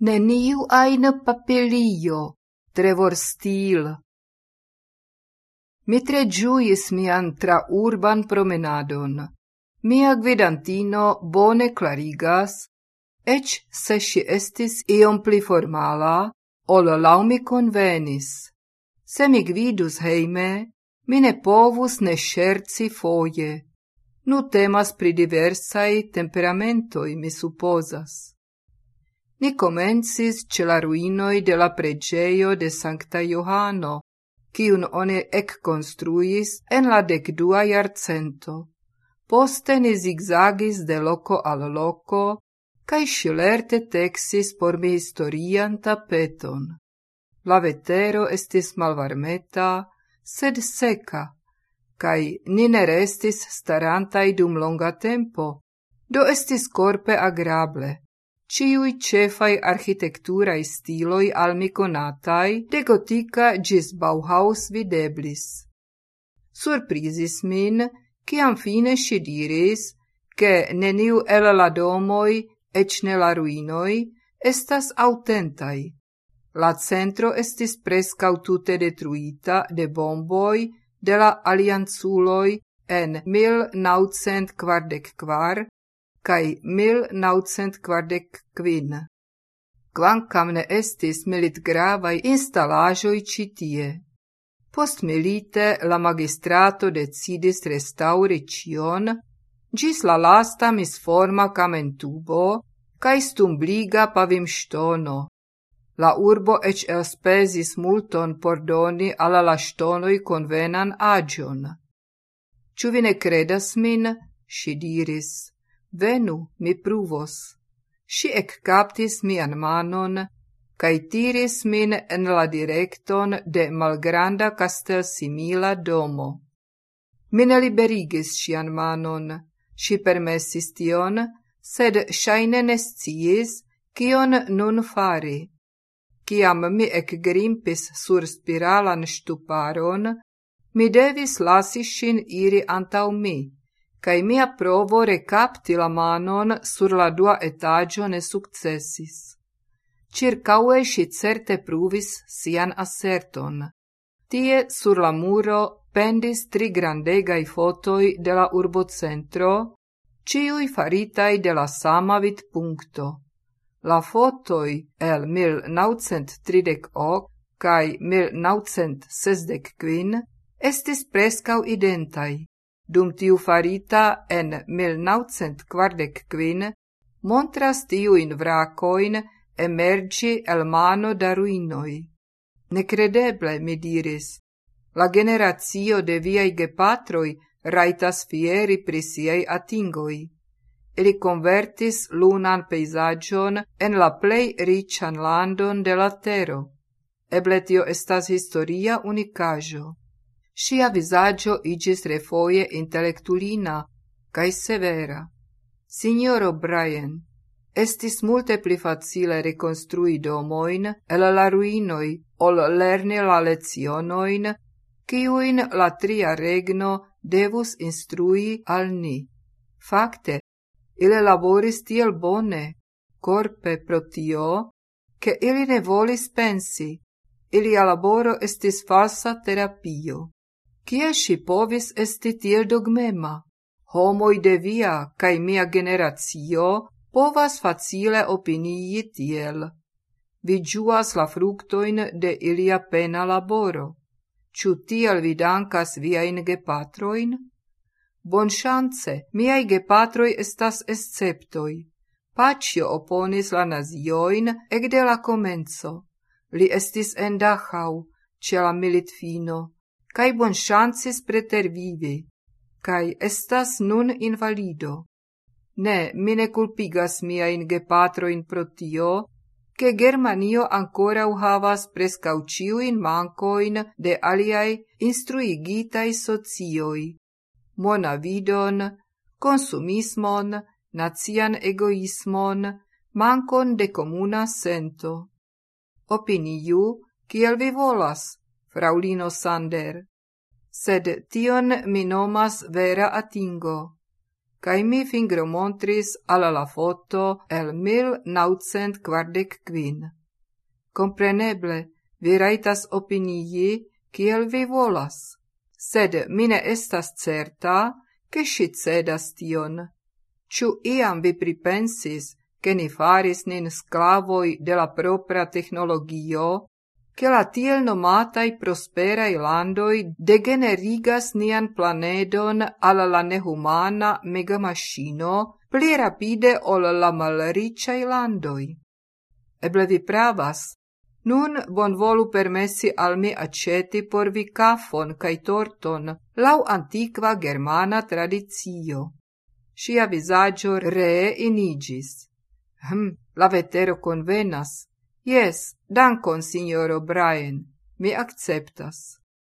neniu ain papelio, Trevor stil. Mi tre giuis mian traurban promenadon. Mia gvidantino bone clarigas, ec se si estis iom pli formala, ol laŭ mi. Se mi gvidus heime, mi ne povus ne ŝerci foje. Nu temas pri diversaj temperamentoi, mi supposas ni comencis ce la ruinoi de la pregeio de Sancta Johano, kiun one ec construis en la decdua iarcento. Poste ni zigzagis de loco al loco, cae scilerte texis por mi historian tapeton. La vetero estis malvarmeta, sed seca, cae ni ne restis starantai dum longa tempo, do estis corpe agrable ciui cefai architecturai stiloi almi conatai, de gotica gis Bauhaus videblis. Surprisis min, ciam fine si diris, che neniu el la domoi, ec ne la ruinoi, estas autentai. La centro estis prescau tute detruita de bomboi de la alianzuloi en 1944 kaj 1945. Kvankam ne estis militgravaj installajoi citie. Post milite la magistrato decidis restauri cion, gis la lasta misforma camentubo, cae stumbliga pavim stono. La urbo ec elspesis multon por doni alla la stonoi convenan agion. Ciu vi ne credas min? Si diris. Venu, mi pruvos. Si ec captis mian manon, cae tiris min en la directon de malgranda castel simila domo. Mine liberigis sian manon, si permessis tion, sed shaine nesciis, kion nun fari. Ciam mi ec grimpis sur spiralan stuparon, mi devis lasi iri antau mi cae mia provo recapti la manon sur la dua etagio ne successis. Circaue si certe pruvis sian asserton. Tie sur la muro pendis tri grandegai fotoi de la urbocentro, ciui faritai de la sama vid puncto. La fotoi el 1938 cae 1965 estis prescau identai dum tiu farita en 1945 montras tiuin vracoin emergi el mano da ruinoi. Necredeble, mi diris, la generazio de viai gepatroi raitas fieri prisiei atingoi. Ili convertis lunan peisagion en la plei rician landon de la tero. Ebletio estas historia unicajo. Sia visaggio igis refoie intellectulina, cae severa. Signoro Brian, estis multe pli facile reconstrui domoin el la ruinoi ol lerni la lezionoin, ciuin la tria regno devus instrui al ni. Fakte, ile laboris tiel bone, corpe pro tio, che ili ne volis pensi. Ilia laboro estis falsa terapio. Cie si povis esti tiel dogmema? Homoi de via cae mia generatio, povas facile opinii tiel. Vi giuas la fructoin de ilia pena laboro. Ciu tiel vi via viain gepatroin? Bon chance, miai gepatroi estas esceptoi. Pacio oponis la nazioin ec de la comenzo. Li estis en Dachau, ce la militfino, cae bonŝancis pretervivi, cae estas nun invalido. Ne, mi ne culpigas miain gepatro in protio, che Germanio ancora havas prescau in mancoin de aliai instruigitai socioi. Mona vidon, consumismon, nazian egoismon, mancon de comuna sento. Opiniu, kiel vi volas, fraulino Sander, sed tion mi nomas vera atingo. cae mi fingro montris alla la foto el mil naucent quardec quin. Compreneble, vi raitas opinii kiel vi volas, sed mine estas certa, che si cedas tion. Ciu iam vi pripensis, che ni faris nin sclavoi de la propria technologio, che la tiel nomatai prosperai landoi degenerigas nian planedon alla la nehumana megamascino pli rapide ol la malriciai landoi. Eble vi pravas. Nun bon volu permessi al mi aceti por vi cafon cae torton, lau antiqua germana tradizio. Sia visaggio ree inigis. Hm, la vetero convenas. Yes, dankon, signoro Brian, mi acceptas.